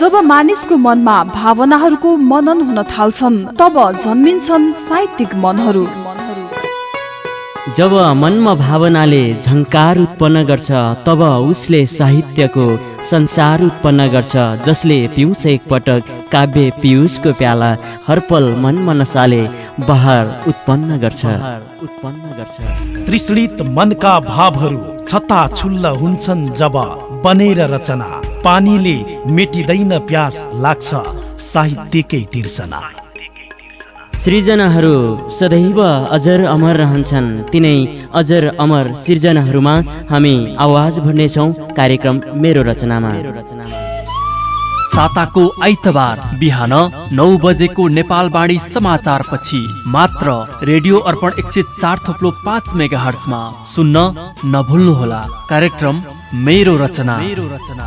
जब मानिसको मनमा भावनाहरूको मनन हुन थाल्छन् तब जन्मिन्छन् साहित्यिक मनहरू। जब मनमा भावनाले झङ्कार उत्पन्न गर्छ तब उसले साहित्यको संसार उत्पन्न गर्छ जसले पिउँछ एकपटक काव्य पियुषको प्याला हरपल मन मनसाले बहार उत्पन्न गर्छ। उत्पन्न गर्छ तृष्णित मनका भावहरू छता छुल्ल हुन्छन् जब बनेर रचना। पानीले मेटिँदैन प्यास लाग्छ। साहित्यकै तिर्सना। सृजनाहरू सदैव अजर अमर रहन्छन्। तिनै अजर अमर सृजनाहरूमा हामी आवाज भर्नेछौँ कार्यक्रम मेरो रचनामा। साताको आइतबार बिहान नौ बजेको नेपालवाणी समाचार पछि मात्र रेडियो अर्पण एक सय चार थोप्लो पाँच मेगा हर्समा सुन्न नभुल्नुहोला। कार्यक्रम मेरो रचना मेरो रचना।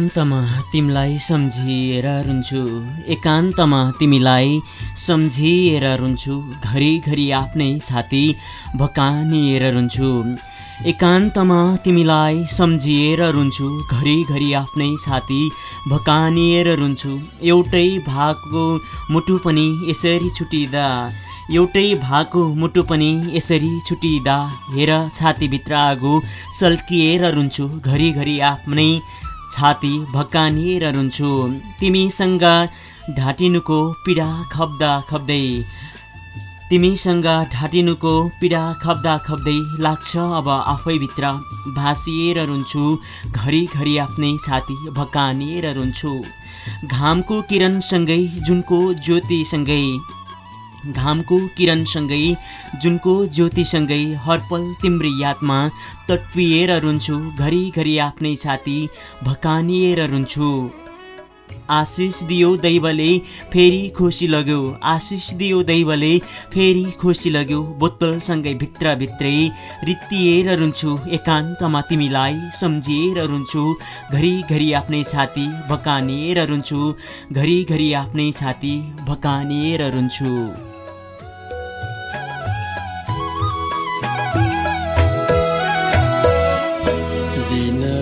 एकान्तमा तिमीलाई सम्झिएर रुन्छु। एकान्तमा तिमीलाई सम्झिएर रुन्छु। घरिघरि आफ्नै छाती भकानिएर रुन्छु। एकान्तमा तिमीलाई सम्झिएर रुन्छु। घरिघरि आफ्नै छाती भकानिएर रुन्छु। एउटै भागको मुटु पनि यसरी छुटिँदा एउटै भागको मुटु पनि यसरी छुटिँदा हेर छातीभित्र आगो सल्किएर रुन्छु। घरिघरि आफ्नै छाती भक्कानिएर रुन्छु। तिमीसँग ढाटिनुको पीडा खप्दा खप्दै। तिमीसँग ढाटिनुको पीडा खप्दा खप्दै लाग्छ अब आफैभित्र। भाँसिएर रुन्छु घरिघरि आफ्नै छाती भक्कानिएर रुन्छु। घामको किरणसँगै जुनको ज्योतिसँगै। घामको किरणसँगै जुनको ज्योतिसँगै हरपल तिम्रो यादमा तटपिएर रुन्छु घरिघरि आफ्नै छाती भकानिएर रुन्छु। आशिष दियो दैवले फेरि खुसी लग्यो। आशिष दियो दैवले फेरि खुसी लग्यो। बोतलसँगै भित्रभित्रै रित्तिएर रुन्छु। एकान्तमा तिमीलाई सम्झिएर रुन्छु। घरिघरि आफ्नै छाती भकानिएर रुन्छु। घरिघरि आफ्नै छाती भकानिएर रुन्छु।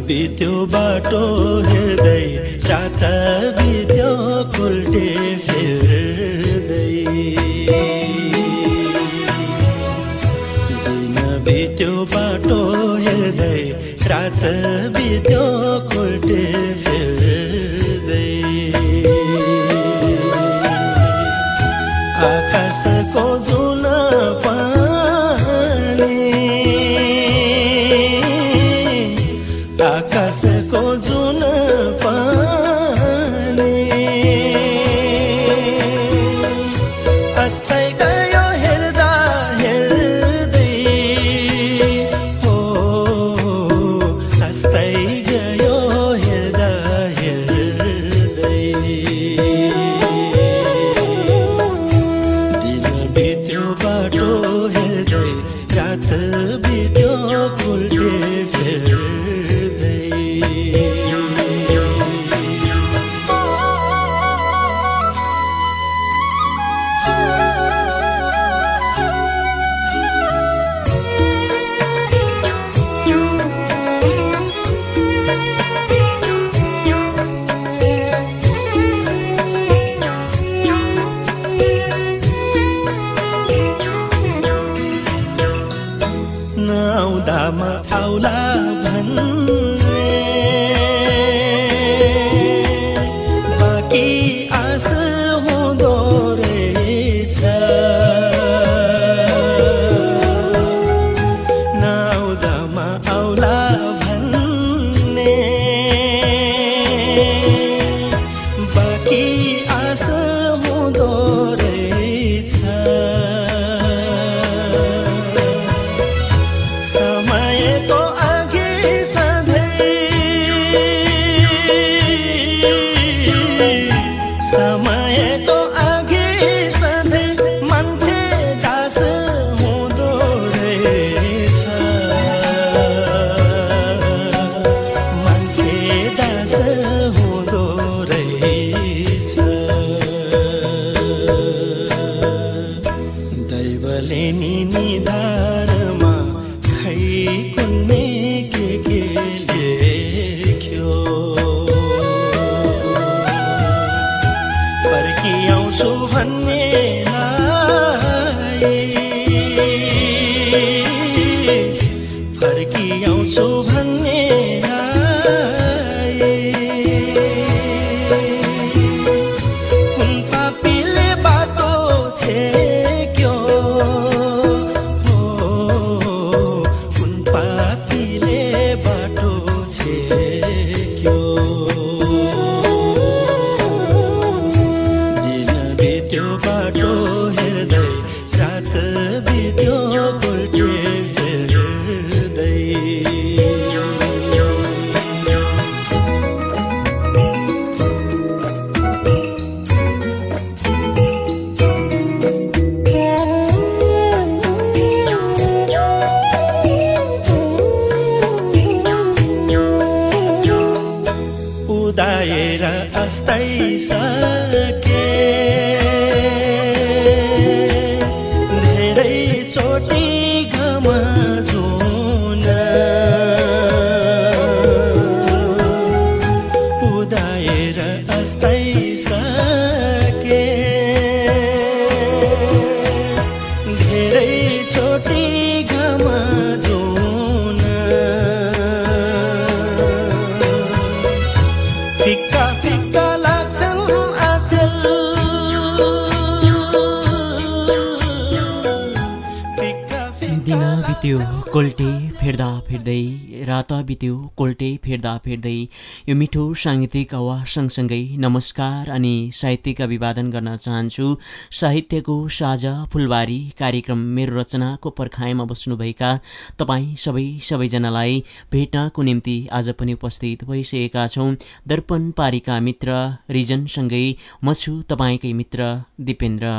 बित्यो बाटो हेर्दै रात बित्यो कुल्टे फेर्दै। दिन बित्यो बाटो हेर्दै रात बित्यो को अस्ताइसके धेरै चोटि घमा झुन फिक्का फिक्का लाग्छन् आचल। फिक्का दिन बित्यो कोल्टे फेर्दा फेर्दै। रात बित्यो कोल्टे फेर्दा फेर्दै यो मिठो साङ्गीतिक आवाज सँगसँगै नमस्कार अनि साहित्यिक अभिवादन गर्न चाहन्छु। साहित्यको साझा फुलबारी कार्यक्रम मेरो रचनाको पर्खाइमा बस्नुभएका तपाईँ सबै सबैजनालाई भेट्नको निम्ति आज पनि उपस्थित भइसकेका छौँ। दर्पण पारिका मित्र रिजनसँगै म छु तपाईँकै मित्र दिपेन्द्र।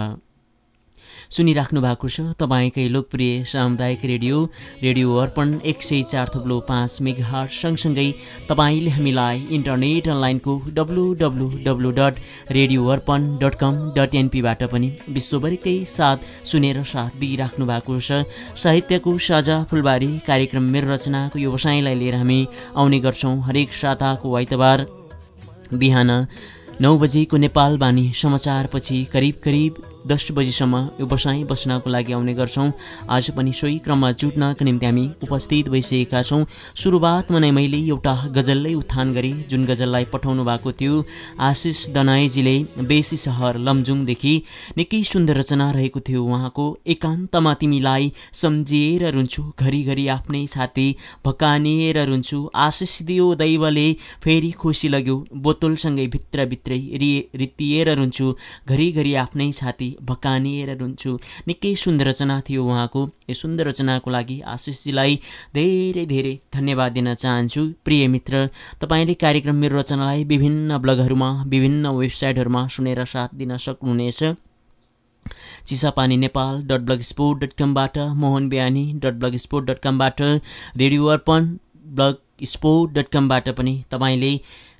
सुनिराख्नु भएको छ। तपाईँकै लोकप्रिय सामुदायिक रेडियो रेडियो अर्पण एक सय चार थप्लो पाँच मेगाहट सँगसँगै तपाईँले हामीलाई इन्टरनेट अनलाइनको W W W dot radio Arpan dot com dot एनपीबाट पनि विश्वभरिकै साथ सुनेर साथ दिइराख्नु भएको छ। साहित्यको साझा फुलबारी कार्यक्रम मेरो रचनाको व्यवसायलाई लिएर हामी आउने गर्छौँ हरेक साताको आइतबार। बिहान नौ बजेको नेपाल बानी समाचारपछि करिब करिब दस बजीसम्म यो बसाइ बस्नको लागि आउने गर्छौँ। आज पनि सोही क्रममा जुट्नका निम्ति हामी उपस्थित भइसकेका छौँ। सुरुवातमा नै मैले एउटा गजललाई उत्थान गरेँ जुन गजललाई पठाउनु भएको थियो आशिष दनाईजीले बेसी सहर लमजुङदेखि निकै सुन्दर रचना रहेको थियो। उहाँको एकान्तमा तिमीलाई सम्झिएर रुन्छु घरिघरि आफ्नै छाती भकानिएर रुन्छु। आशिष दियो दैवले फेरि खुसी लग्यो। बोतलसँगै भित्रभित्रै रिए रित्तिएर रुन्छु घरिघरि आफ्नै छाती भकानिएर रुन्छु निकै सुन्दर रचना थियो उहाँको। यो सुन्दर रचनाको लागि आशिषजीलाई धेरै धेरै धन्यवाद दिन चाहन्छु। प्रिय मित्र तपाईँले कार्यक्रम मेरो रचनालाई विभिन्न ब्लगहरूमा विभिन्न वेबसाइटहरूमा सुनेर साथ दिन सक्नुहुनेछ। Chisapani Nepal dot blogspot dot कमबाट Mohan Bihani dot blogspot dot कमबाट radio Arpan blog sport dot कमबाट पनि तपाईँले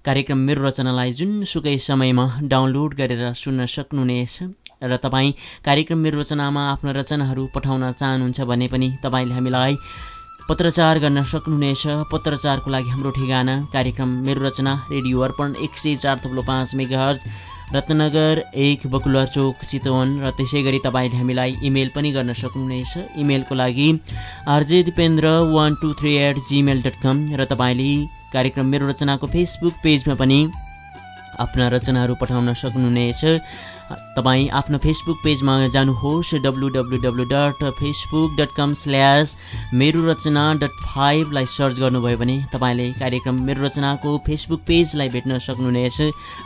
कार्यक्रम मेरो रचनालाई जुनसुकै समयमा डाउनलोड गरेर सुन्न सक्नुहुनेछ। र तपाईँ कार्यक्रम मेरो रचनामा आफ्ना रचनाहरू पठाउन चाहनुहुन्छ भने पनि तपाईँले हामीलाई पत्रचार गर्न सक्नुहुनेछ। पत्रचारको लागि हाम्रो ठेगाना कार्यक्रम मेरो रचना रेडियो अर्पण एक सय चार थप्लो पाँच मेगाहर्ज रत्नगर एक बकुलर चोक चितवन र त्यसै गरी तपाईँले हामीलाई इमेल पनि गर्न सक्नुहुनेछ। इमेलको लागि RJ Dipendra one two three at Gmail dot com र तपाईँले कार्यक्रम मेरो रचनाको फेसबुक पेजमा पनि आफ्ना रचनाहरू पठाउन सक्नुहुनेछ। तपाईँ आफ्नो फेसबुक पेजमा जानुहोस् W W W dot Facebook dot com slash Mero Rachana dot फाइभलाई search गर्नुभयो भने तपाईँले कार्यक्रम मेरो रचनाको फेसबुक पेजलाई भेट्न सक्नुहुनेछ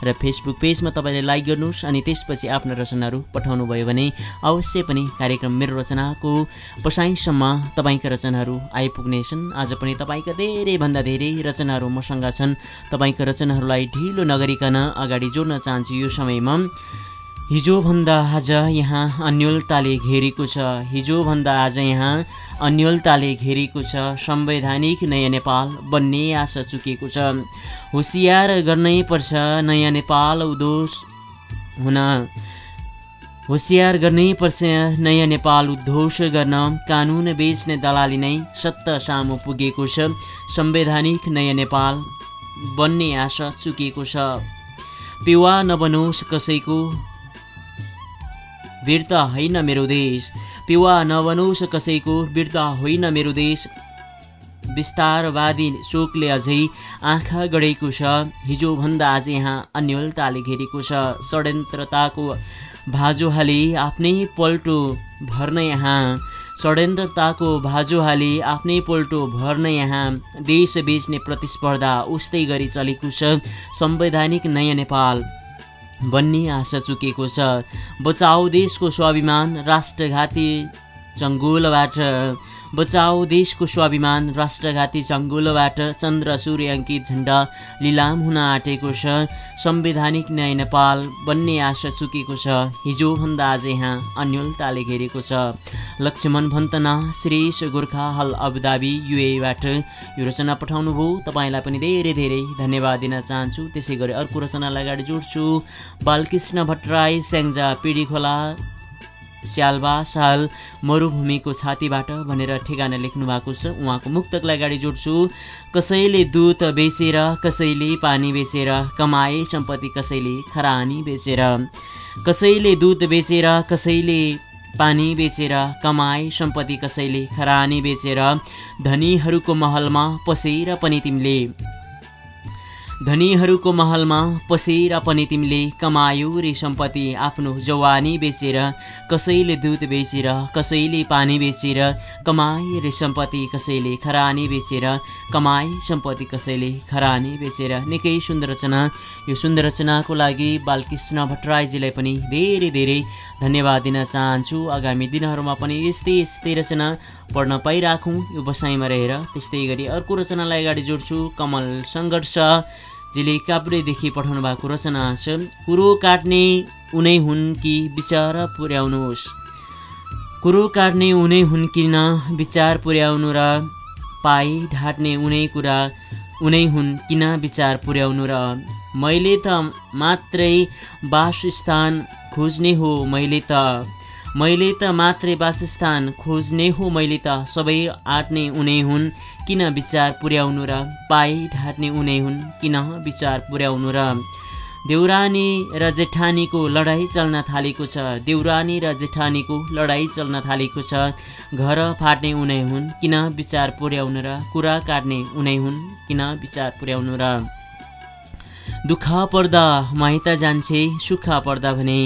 र फेसबुक पेजमा तपाईँले लाइक गर्नुहोस् अनि त्यसपछि आफ्ना रचनाहरू पठाउनु भयो भने अवश्य पनि कार्यक्रम मेरो रचनाको पसाइसम्म तपाईँका रचनाहरू आइपुग्नेछन्। आज पनि तपाईँका धेरैभन्दा धेरै रचनाहरू मसँग छन्। तपाईँका रचनाहरूलाई ढिलो नगरिकन अगाडि जोड्न चाहन्छु यो समयमा। हिजोभन्दा आज यहाँ अन्यलताले घेरेको छ। हिजोभन्दा आज यहाँ अन्यलताले घेरेको छ। संवैधानिक नयाँ नेपाल बन्ने आशा चुकेको छ। होसियार गर्नै पर्छ नयाँ नेपाल उदोस हुन। होसियार गर्नै पर्छ नयाँ नेपाल उद्घोष गर्न। कानुन बेच्ने दलाली नै सत्ता सामु पुगेको छ। संवैधानिक नयाँ नेपाल बन्ने आशा चुकेको छ। पिवा नबनोस् कसैको वीरता होइन मेरो देश। पिवा नबनोस् कसैको वीरता होइन मेरो देश। विस्तारवादी शोकले अझै आँखा गढेको छ। हिजोभन्दा आज यहाँ अन्यलताले घेरेको छ। षड्यन्त्रताको भाजो हाली आफ्नै पल्टो भर्न यहाँ। षड्यन्त्रताको भाजो हाली आफ्नै पल्टो भर्न यहाँ। देश बेच्ने प्रतिस्पर्धा उस्तै गरी चलेको छ। संवैधानिक नयाँ नेपाल। बन्ने आशा चुकेको छ। बचाउ देशको स्वाभिमान राष्ट्रघाती चङ्गुलबाट बचाउ देशको स्वाभिमान राष्ट्रघाती चङ्गुलबाट चन्द्र सूर्य अङ्कित झन्डा लिलाम हुन आँटेको छ। संवैधानिक न्याय नेपाल बन्ने आशा चुकेको छ। हिजोभन्दा आज यहाँ अन्यलताले घेरेको छ। लक्ष्मण भन्तना श्रेष गोर्खा हल अबुधाबी युएबाट। यो रचना पठाउनुभयो। तपाईँलाई पनि धेरै धेरै धन्यवाद दिन चाहन्छु। त्यसै गरी अर्को रचनालाई अगाडि जोड्छु। बालकृष्ण भट्टराई स्याङ्जा पिडी खोला स्यालबा साल मरुभूमिको छातीबाट भनेर ठेगाना लेख्नु भएको छ। उहाँको मुक्तकलाई अगाडि जोड्छु। कसैले दुध बेचेर कसैले पानी बेचेर कमाए सम्पत्ति कसैले खरानी बेचेर। कसैले दुध बेचेर कसैले पानी बेचेर कमाए सम्पत्ति कसैले खरानी बेचेर। धनीहरूको महलमा पसेर पनि तिमीले धनीहरूको महलमा पसेर पनि तिमीले कमायौ रे सम्पत्ति आफ्नो जवानी बेचेर कसैले दुध बेचेर कसैले पानी बेचेर कमाए रे सम्पत्ति कसैले खरानी बेचेर कमाए सम्पत्ति कसैले खरानी बेचेर। निकै सुन्दर रचना। यो सुन्दर रचनाको लागि बालकृष्ण भट्टराईजीलाई पनि धेरै धेरै धन्यवाद दिन चाहन्छु। आगामी दिनहरूमा पनि यस्तै यस्तै रचना पढ्न पाइराखौँ। यो बसाइमा रहेर त्यस्तै गरी अर्को रचनालाई अगाडि जोड्छु। कमल सङ्घर्ष। जीले काभ्रेदेखि पठाउनु भएको रचना छ कुरो काट्ने उनै हुन् कि विचार पुर्याउनुहोस्। कुरो काट्ने उनै हुन् किन विचार पुर्याउनु र पाइ ढाट्ने उनै कुरा उनै हुन् किन विचार पुर्याउनु र मैले त मात्रै वासस्थान खोज्ने हो मैले त मैले त मात्रै वासस्थान खोज्ने हो मैले त सबै आँट्ने उनै हुन्। किन विचार पुर्याउनु र पाइ ढाट्ने उनै हुन्? किन विचार पुर्याउनु र? देउरानी र जेठानीको लडाइँ चल्न थालेको छ। देउरानी र जेठानीको लडाइँ चल्न थालेको छ। घर फाट्ने उनै हुन्। किन विचार पुर्याउनु र कुरा काट्ने उनै हुन्? किन विचार पुर्याउनु र? दुःख पर्दा माइत जान्छे सुख पर्दा भने।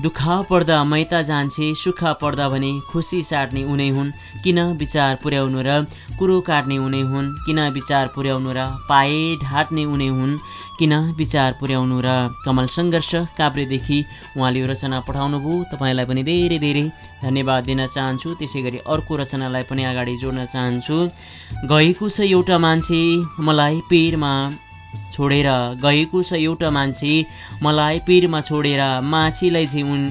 दुःख पर्दा मैता जान्छे सुख पर्दा भने खुसी साट्ने उनै हुन्। किन विचार पुर्याउनु र कुरो काट्ने उनै हुन्? किन विचार पुर्याउनु र पाए ढाट्ने उनै हुन्? किन विचार पुर्याउनु र कमल सङ्घर्ष काभ्रेदेखि उहाँले यो रचना पठाउनुभयो। तपाईँलाई पनि धेरै धेरै धन्यवाद दिन चाहन्छु। त्यसै गरी अर्को रचनालाई पनि अगाडि जोड्न चाहन्छु। गएको छ एउटा मान्छे मलाई पेरमा छोडेर गएको छ एउटा मान्छे। मलाई पिरमा छोडेर माछीलाई झि उन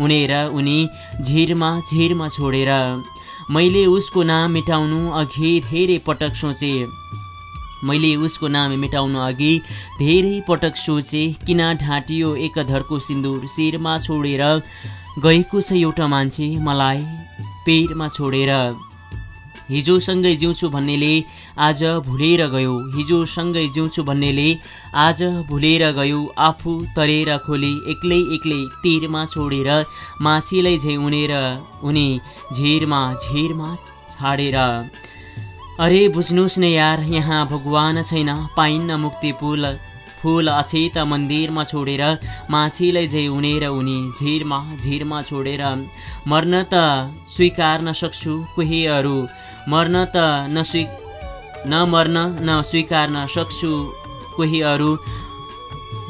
उनेर उनी झिरमा झिरमा छोडेर। मैले उसको नाम मेटाउनु अघि धेरै पटक सोचे। मैले उसको नाम मेटाउनु अघि धेरै पटक सोचे। किन ढाँटियो एक धरको सिन्दुर शिरमा छोडेर गएको छ एउटा मान्छे। मलाई पेरमा छोडेर। हिजोसँगै जिउँछु भन्नेले आज भुलेर गयो हिजोसँगै जिउँछु भन्नेले आज भुलेर गयो आफू तरेर खोली एक्लै एक्लै तिरमा छोडेर माछीलाई झै उनेर उनी झिरमा झिरमा छाडेर। अरे बुझ्नुहोस् न यार यहाँ भगवान छैन पाइन्न मुक्ति पुल फुल अछेत मन्दिरमा छोडेर माछीलाई झै उनेर उनी झिरमा झिरमा छोडेर। मर्न त स्वीकार्न सक्छु कोही अरू मर्न त नस्वी नमर्न न स्वीकार्न सक्छु कोही अरू।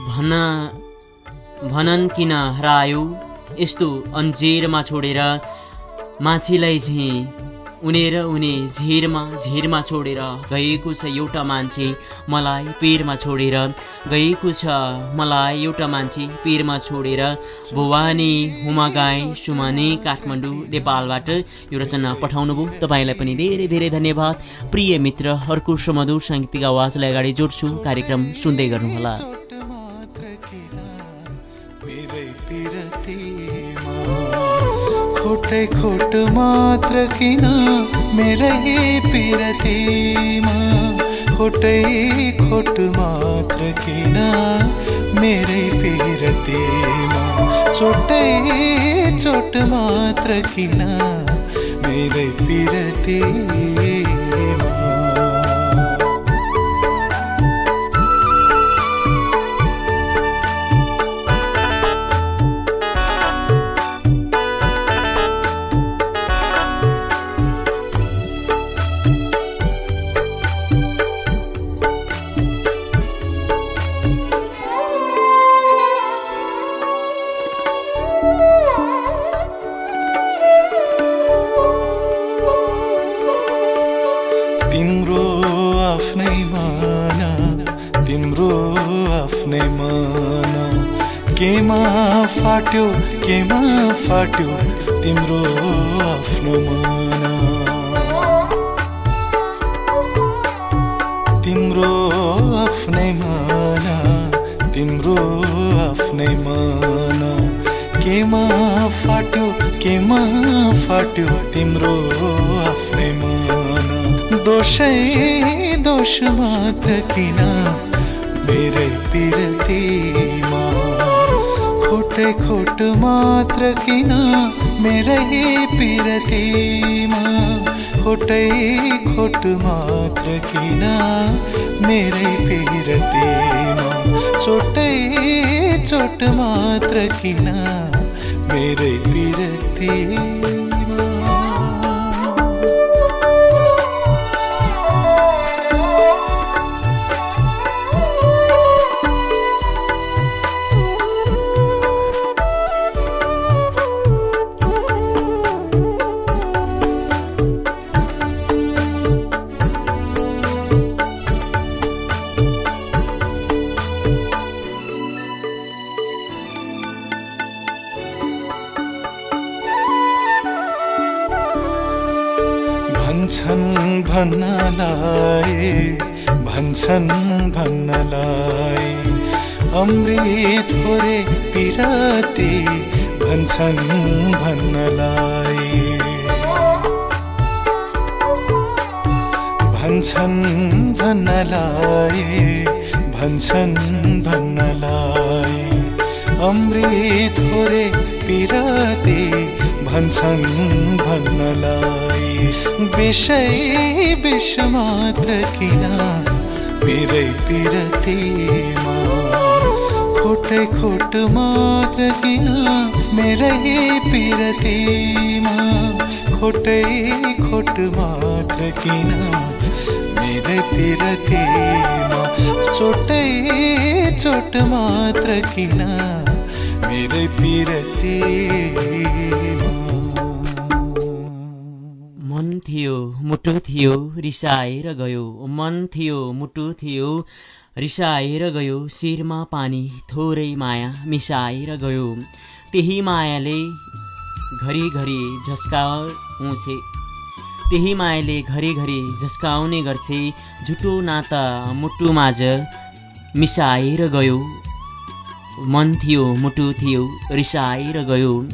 भन भनन् किन हरायो? यस्तो अन्जेरमा छोडेर माछीलाई झैँ उनेर उनी झिरमा झिरमा छोडेर गएको छ एउटा मान्छे मलाई पिरमा छोडेर गएको छ मलाई एउटा मान्छे पिरमा छोडेर भुवानी हुमागाई सुमानी काठमाडौँ नेपालबाट यो रचना पठाउनुभयो। तपाईँलाई पनि धेरै धेरै धन्यवाद। प्रिय मित्र अर्को सुमधुर साङ्गीतिक आवाजलाई अगाडि जोड्छु। कार्यक्रम सुन्दै गर्नुहोला। खोटै खोट मात्र किन मेरै पिरतीमा? खोटै खोट मात्र किन मेरै पिरतीमा? चोटै चोट मात्र किन मेरै पिरतीमा? फाट्यो तिम्रो आफ्नै माना दोषै दोष मात्र किन मेरै पिरतीमा खोटै खोट मात्र किन मेरै पिरतीमा खोटै खोट मात्र किन मेरै पिरतीमा चोटै चोट मात्र किन मेरै पिरतीमा भन्छन् भन्नलाई भन्छन् भन्नलाई। अमृत थोरे पिराती भन्छन् भन्नलाई। भन्छन् भन्नलाई भन्छन् भन्नलाई। अमृत थोरे पिराती भन्छन् भन्नलाई। विषय विष मात्र किन मेरै पिरतीमा खोटै खोट मात्र किन मेरै पिरतीमा खोटै खोट मात्र किन मेरै पिरतीमा चोटै चोट मात्र किन मेरै पिरतीमा मुटु थियो रिसाएर गयो। मन थियो मुटु थियो रिसाएर गयो। शिरमा पानी थोरै माया मिसाएर गयो। त्यही मायाले घरिघरि झस्काउँछे त्यही मायाले घरिघरि झस्काउने गर्छे। झुटो नाता मुटुमाझ मिसाएर गयो। मन थियो मुटु थियो रिसाएर गयो।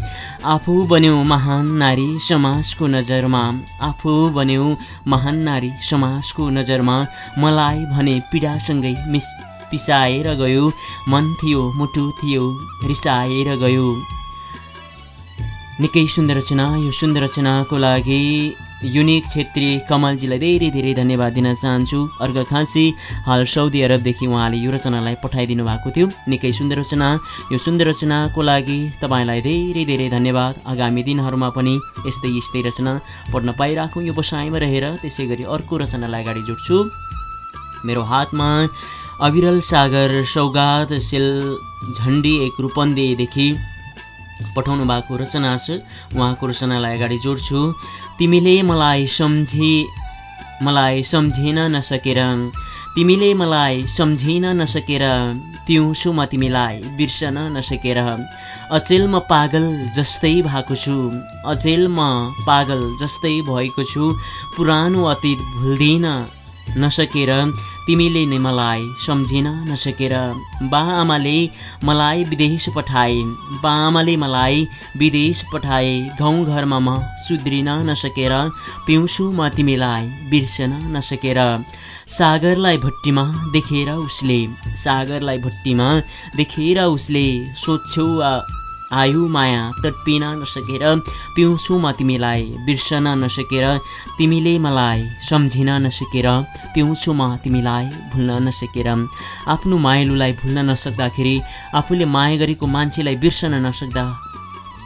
आफू बन्यो महान नारी समाजको नजरमा। आफू बन्यो महान नारी समाजको नजरमा। मलाई भने पीडासँगै मिस पिसाएर गयो। मन थियो मुटु थियो रिसाएर गयो। निकै सुन्दर रचना यो सुन्दर रचनाको लागि युनिक छेत्री कमलजीलाई धेरै धेरै धन्यवाद दिन चाहन्छु। अर्घ खाँची हाल साउदी अरबदेखि उहाँले यो रचनालाई पठाइदिनु भएको थियो। निकै सुन्दर रचना यो सुन्दर रचनाको लागि तपाईँलाई धेरै धेरै धन्यवाद। आगामी दिनहरूमा पनि यस्तै यस्तै रचना पढ्न पाइराखौँ। यो बसाइमा रहेर त्यसै अर्को रचनालाई अगाडि जोड्छु। मेरो हातमा अविरल सागर सौगात सेल झन्डी एक रूपन्देहीदेखि पठाउनु भएको रचना छ। उहाँको रचनालाई अगाडि जोड्छु। तिमीले मलाई सम्झी मलाई सम्झिन नसकेर। तिमीले मलाई सम्झिन नसकेर पिउँछु म तिमीलाई बिर्सन नसकेर। अचेल म पागल जस्तै भएको छु। अचेल म पागल जस्तै भएको छु। पुरानो अतीत भुल्दिन नसकेर। तिमीले नै मलाई सम्झिन नसकेर बा आमाले मलाई विदेश पठाए। बा आमाले मलाई विदेश पठाए। गाउँघरमा म सुध्रिन नसकेर पिउँछु म तिमीलाई बिर्सन नसकेर। सागरलाई भट्टीमा देखेर उसले सागरलाई भट्टीमा देखेर उसले सोध्छौ आयु माया तडपिन नसकेर पिउँछु म तिमीलाई बिर्सन नसकेर तिमीले मलाई सम्झिन नसकेर पिउँछु म तिमीलाई भुल्न नसकेर। आफ्नो मायालुलाई भुल्न नसक्दाखेरि आफूले माया गरेको मान्छेलाई बिर्सन नसक्दा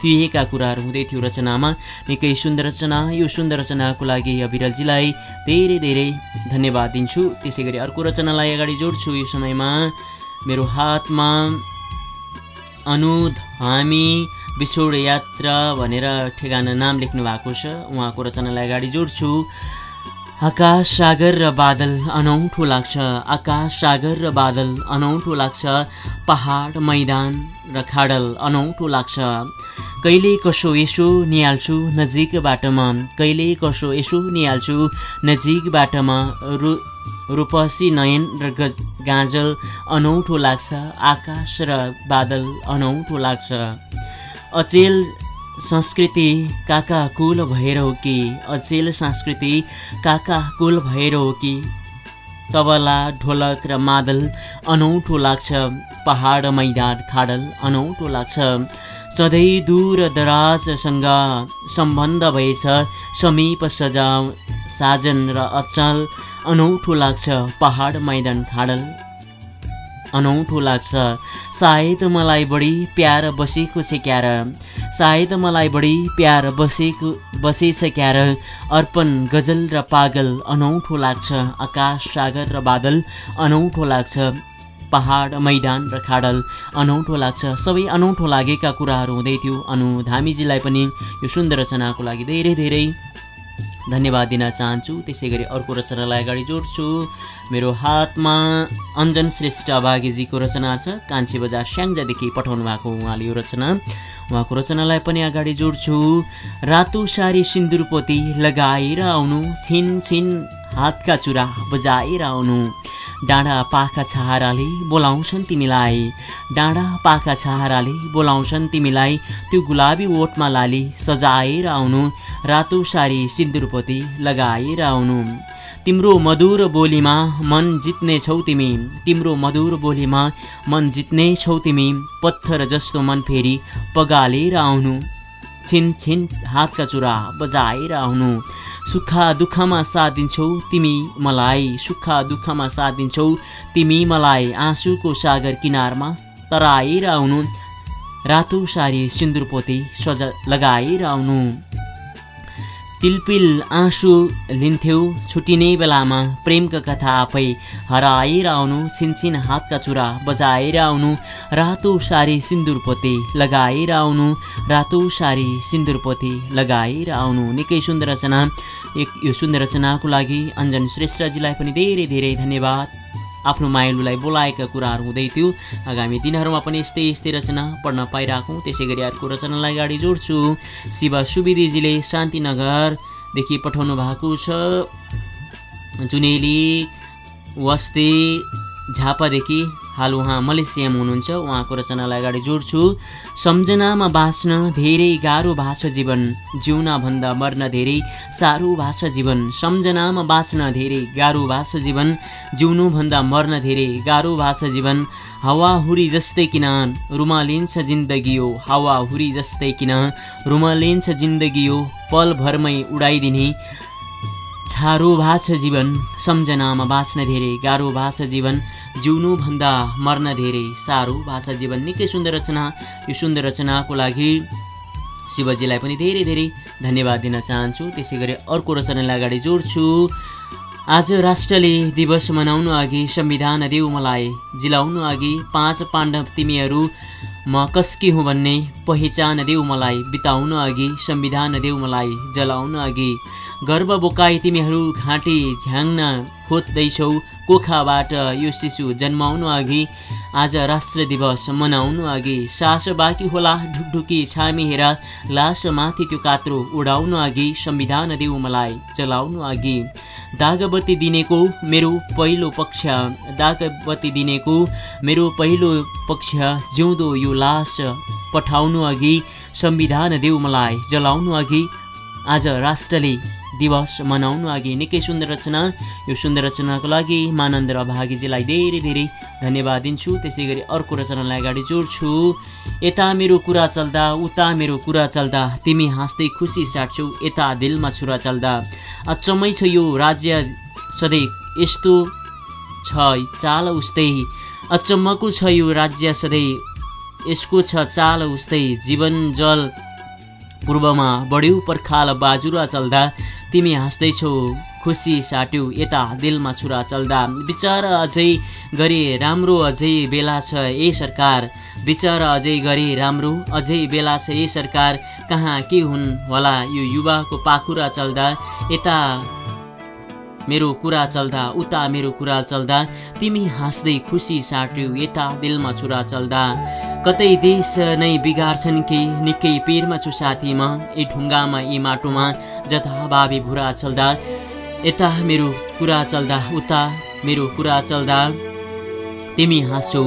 पिएका कुराहरू हुँदै थियो रचनामा। निकै सुन्दर रचना यो सुन्दर रचनाको लागि अविरलजीलाई धेरै धेरै धन्यवाद दिन्छु। त्यसै गरी अर्को रचनालाई अगाडि जोड्छु। यो समयमा मेरो हातमा अनुधामी बिछोड यात्रा भनेर ठेगाना नाम लेख्नु भएको छ। उहाँको रचनालाई अगाडि जोड्छु। आकाश सागर र बादल अनौठो लाग्छ। आकाश सागर र बादल अनौठो लाग्छ। पहाड मैदान र खाडल अनौठो लाग्छ। कहिले कसो यसो निहाल्छु नजिक बाटोमा कहिले कसो यसो निहाल्छु नजिक बाटोमा रु रूपसी नयन र गज गाजल अनौठो लाग्छ। आकाश र बादल अनौठो लाग्छ। अचेल संस्कृति काका कुल भएर हो कि? अचेल संस्कृति काका कुल भएर हो कि? तबला ढोलक र मादल अनौठो लाग्छ। पहाड मैदान खाडल अनौठो लाग्छ। सधैँ दूर दराजसँग सम्बन्ध भएछ समीप सजाउ साजन र अचल। अनौठो लाग्छ पहाड मैदान खाडल अनौठो लाग्छ सायद मलाई बढी प्यार बसेको क्यार। सायद मलाई बढी प्यार बसेको बसेछ क्यार। अर्पण गजल र पागल अनौठो लाग्छ। आकाश सागर र बादल अनौठो लाग्छ। पहाड मैदान र खाडल अनौठो लाग्छ। सबै अनौठो लागेका कुराहरू हुँदै थियो। अनु धामीजीलाई पनि यो सुन्दर रचनाको लागि धेरै धेरै धन्यवाद दिन चाहन्छु। त्यसै गरी अर्को रचनालाई अगाडि जोड्छु। मेरो हातमा अञ्जन श्रेष्ठ अभागीजीको रचना छ। कान्छी बजार स्याङ्जादेखि पठाउनु भएको उहाँले यो रचना। उहाँको रचनालाई पनि अगाडि जोड्छु। रातो सारी सिन्दुरपोती लगाएर आउनु। छिन छिन हातका चुरा बजाएर आउनु। डाँडा पाखा छहाराले बोलाउँछन् तिमीलाई। डाँडा पाखा छहाराले बोलाउँछन् तिमीलाई। त्यो गुलाबी ओठमा लाली सजाएर आउनु रातो सारी सिन्दुरपति लगाएर आउनु। तिम्रो मधुर बोलीमा मन जित्ने छौ तिमी। तिम्रो मधुर बोलीमा मन जित्ने छौ तिमी। पत्थर जस्तो मन फेरि पगालेर आउनु। छिन छिन हातका चुरा बजाएर आउनु। सुखा दुःखमा साथ दिन्छौ तिमी मलाई। सुखा दुःखमा साथ दिन्छौ तिमी मलाई आँसुको सागर किनारमा तराएर आउनु। रातो सारी सिन्दुरपोती सजा लगाएर आउनु। तिलपिल आँसु लिन्थ्यौ। छुटिने बेलामा प्रेमका कथा आफै हराएर आउनु छिनछिन हातका चुरा बजाएर आउनु रातो सारी सिन्दुरपोते लगाएर आउनु रातो सारी सिन्दुरपोते लगाएर आउनु निकै सुन्दर रचना। एक यो सुन्दर रचनाको लागि अञ्जन श्रेष्ठजीलाई पनि धेरै धेरै धन्यवाद। आफ्नो माइलुलाई बोलाएका कुराहरू हुँदै थियो। आगामी दिनहरूमा पनि यस्तै यस्तै रचना पढ्न पाइरहेको त्यसै गरी अर्को रचनालाई अगाडि जोड्छु। शिव सुविदीजीले शान्तिनगरदेखि पठाउनु भएको छ। जुनेली वस्ती झापादेखि हाल उहाँ मलेसियामा हुनुहुन्छ। उहाँको रचनालाई अगाडि जोड्छु। सम्झनामा बाँच्न धेरै गाह्रो भएको जीवन। जिउनभन्दा मर्न धेरै साह्रो भएको जीवन। सम्झनामा बाँच्न धेरै गाह्रो भएको जीवन। जिउनुभन्दा मर्न धेरै गाह्रो भएको जीवन। हावाहुरी जस्तै किन? रुमालिन्छ जिन्दगी हो। हावाहुरी जस्तै किन? रुमालिन्छ जिन्दगी हो। पलभरमै उडाइदिने। छारो भाछ जीवन सम्झनामा बाँच्न धेरै गाह्रो भाछ जीवन जिउनुभन्दा मर्न धेरै। साह्रो भाषा जीवन निकै सुन्दर रचना। यो सुन्दर रचनाको लागि शिवजीलाई पनि धेरै धेरै धन्यवाद दिन चाहन्छु। त्यसै गरी अर्को रचनालाई अगाडि जोड्छु। आज राष्ट्रले दिवस मनाउनु अघि संविधान देऊ मलाई। जिलाउनु अघि पाँच पाण्डव तिमीहरू म कसकी हुँ भन्ने पहिचान देऊ मलाई। बिताउनु अघि संविधान देऊ मलाई। जलाउनु अघि गर्व बोकाई तिमीहरू घाँटी झ्याङ्न खोज्दैछौ। कोखाबाट यो शिशु जन्माउनु अघि आज राष्ट्र दिवस मनाउनु अघि सास बाँकी होला ढुकढुकी छामी हेर लास माथि त्यो कात्रो उडाउनु अघि संविधान देऊ मलाई चलाउनु अघि। दागबत्ती दिनेको मेरो पहिलो पक्ष दागबत्ती दिनेको मेरो पहिलो पक्ष जिउँदो यो लास पठाउनु अघि संविधान देऊ मलाई जलाउनु अघि। आज राष्ट्रले दिवस मनाउनु अघि निकै सुन्दर रचना। यो सुन्दर रचनाको लागि मानन्द र भागीजीलाई धेरै धेरै धन्यवाद दिन्छु। त्यसै गरी अर्को रचनालाई अगाडि जोड्छु। यता मेरो कुरा चल्दा उता मेरो कुरा चल्दा तिमी हाँस्दै खुसी साट्छौ यता दिलमा छुरा चल्दा। अचम्मै छ यो राज्य सधैँ यस्तो छ चाल उस्तै। अचम्मको छ यो राज्य सधैँ यसको छ चाल उस्तै। जीवन जल पूर्वमा बढ्यौ पर्खाल बाजुरा चल्दा। तिमी हाँस्दैछौ खुसी साट्यौ यता दिलमा छुरा चल्दा। विचार अझै गरे राम्रो अझै बेला छ ए सरकार। विचार अझै गरे राम्रो अझै बेला छ ए सरकार। कहाँ के हुन् होला यो युवाको पाखुरा चल्दा? यता मेरो कुरा चल्दा उता मेरो कुरा चल्दा। तिमी हाँस्दै खुसी साट्यौ यता दिलमा छुरा चल्दा। कतै देश नै बिगार्छन् कि निकै पिरमा छु साथीमा ए ढुङ्गामा यी माटोमा जथाभावी भुरा चल्दा यता मेरो कुरा चल्दा उता मेरो कुरा चल्दा तिमी हाँस्छौ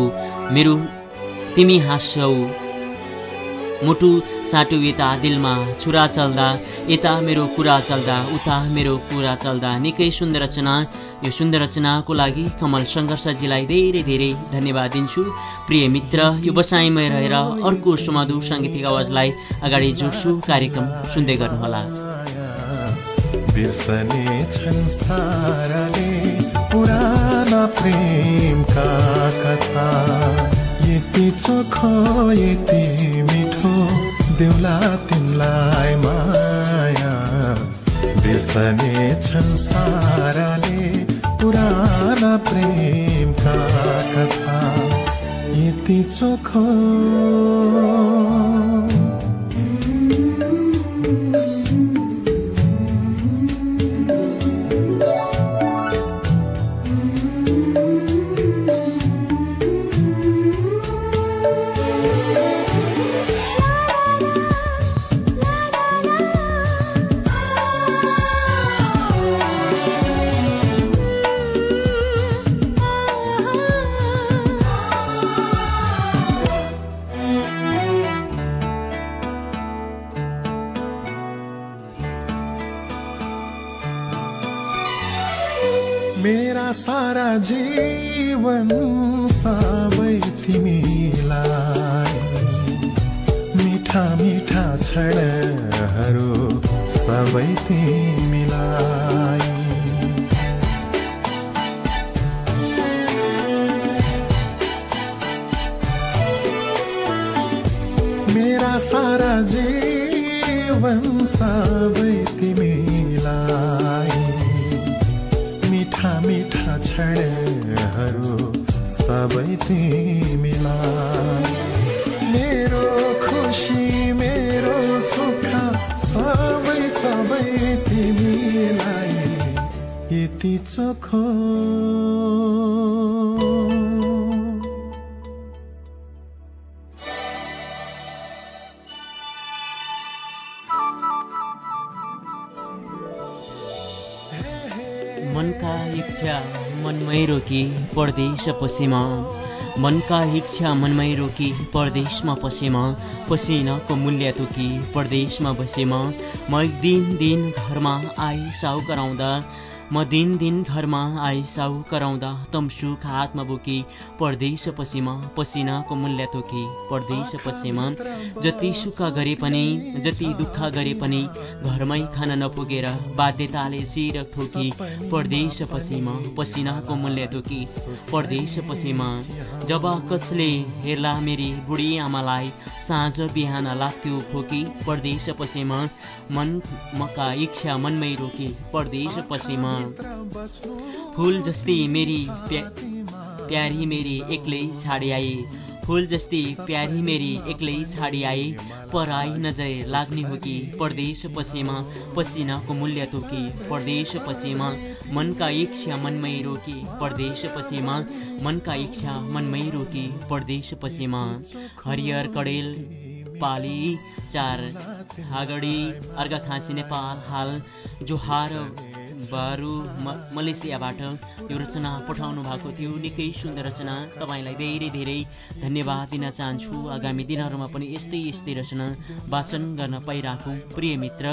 मेरो तिमी हाँस्छौ मुटु साटु यता दिलमा छुरा चल्दा यता मेरो कुरा चल्दा उता मेरो कुरा चल्दा निकै सुन्दर रचना यो सुन्दर रचनाको लागि कमल सङ्घर्षजीलाई धेरै धेरै धन्यवाद दिन्छु। प्रिय मित्र यो बसाइमा रहेर अर्को सुमधुर साङ्गीतिक आवाजलाई अगाडि जोड्छु। कार्यक्रम सुन्दै गर्नुहोला। यति यति मिठो देउला तिमीलाई माया बिर्सने छन् साराले पुराना प्रेमका कथा यति चोखो। मिठा मिठा क्षणहरू सबै तिमीलाई। मेरो खुसी मेरो सुख सबै सबै तिमीलाई यति चोखो। रोकी परदेश पसेमा। मनका इच्छा मनमै रोकी परदेशमा पसेमा। पसिनाको मूल्य तोकी परदेशमा बसेमा। म एक दिन दिन घरमा आई साउ कराउँदा म दिन दिन घरमा आई साउ कराउँदा तम सुख हातमा बोकी परदेश पसेमा पसिनाको मूल्य तोकी परदेश पसेमा जति सुख गरे पनि जति दुःख गरे पनि घरमै खान नपुगेर बाध्यताले शिर ठोकी परदेश पसेमा पसिनाको मूल्य तोकी परदेश पसेमा जब कसले हेर्ला मेरी बुढी आमालाई साँझ बिहान लाग्थ्यो फोकी परदेश पसेमा मन मका इच्छा मनमै रोकी परदेश पसेमा फुल जस्तै मेरी प्या प्यारी मेरी एक्लै छाडी आए फुल जस्तै प्यारी मेरी एक्लै छाडी आए पराई नजर लाग्ने हो कि परदेश पसेमा पसिनाको मूल्य तोकी। परदेश पसेमा मनका इच्छा मनमै रोकी। परदेश पसेमा मनका इच्छा मनमै रोकी। परदेश पसेमा हरिहर कडेल पाली चार हागडी अर्घाखाँची नेपाल हाल जोहार बारू म मलेसियाबाट यो रचना पठाउनु भएको थियो। निकै सुन्दर रचना। तपाईँलाई धेरै धेरै धन्यवाद दिन चाहन्छु। आगामी दिनहरूमा पनि यस्तै यस्तै रचना वाचन गर्न पाइरहेको प्रिय मित्र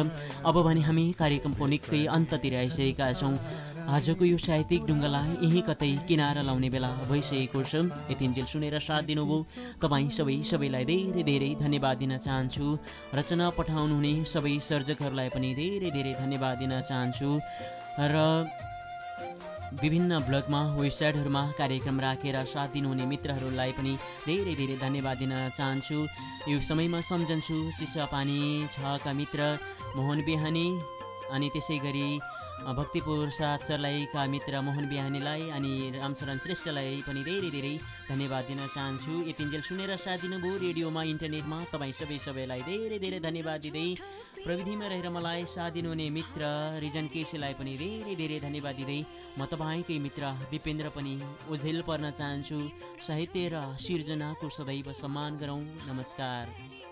अब भने हामी कार्यक्रमको निकै अन्ततिर आइसकेका छौँ। आजको यो साहित्यिक ढुङ्गालाई यहीँ कतै किनारा लाउने बेला भइसकेको छ। यतिन्जेल सुनेर साथ दिनुभयो। तपाईँ सबै सबैलाई धेरै धेरै धन्यवाद दिन चाहन्छु। रचना पठाउनुहुने सबै सर्जकहरूलाई पनि धेरै धेरै धन्यवाद दिन चाहन्छु। र विभिन्न ब्लगमा वेबसाइटहरूमा कार्यक्रम राखेर साथ दिनुहुने मित्रहरूलाई पनि धेरै धेरै धन्यवाद दिन चाहन्छु। यो समयमा सम्झन्छु चिसा पानी छका मित्र मोहन बिहानी अनि त्यसै गरी भक्तिपुर साथ सर्लाहीका मित्र मोहन बिहानीलाई अनि रामचरण श्रेष्ठलाई पनि धेरै धेरै धन्यवाद दिन चाहन्छु। यतिन्जेल सुनेर साथ दिनुभयो रेडियोमा इन्टरनेटमा। तपाईँ सबै सबैलाई धेरै धेरै धन्यवाद दिँदै प्रविधिमा रहेर मलाई साथ दिनुहुने मित्र रिजन केसीलाई पनि धेरै धेरै धन्यवाद दिँदै म तपाईँकै मित्र दिपेन्द्र पनि ओझेल पर्न चाहन्छु। साहित्य र सिर्जनाको सदैव सम्मान गरौँ। नमस्कार।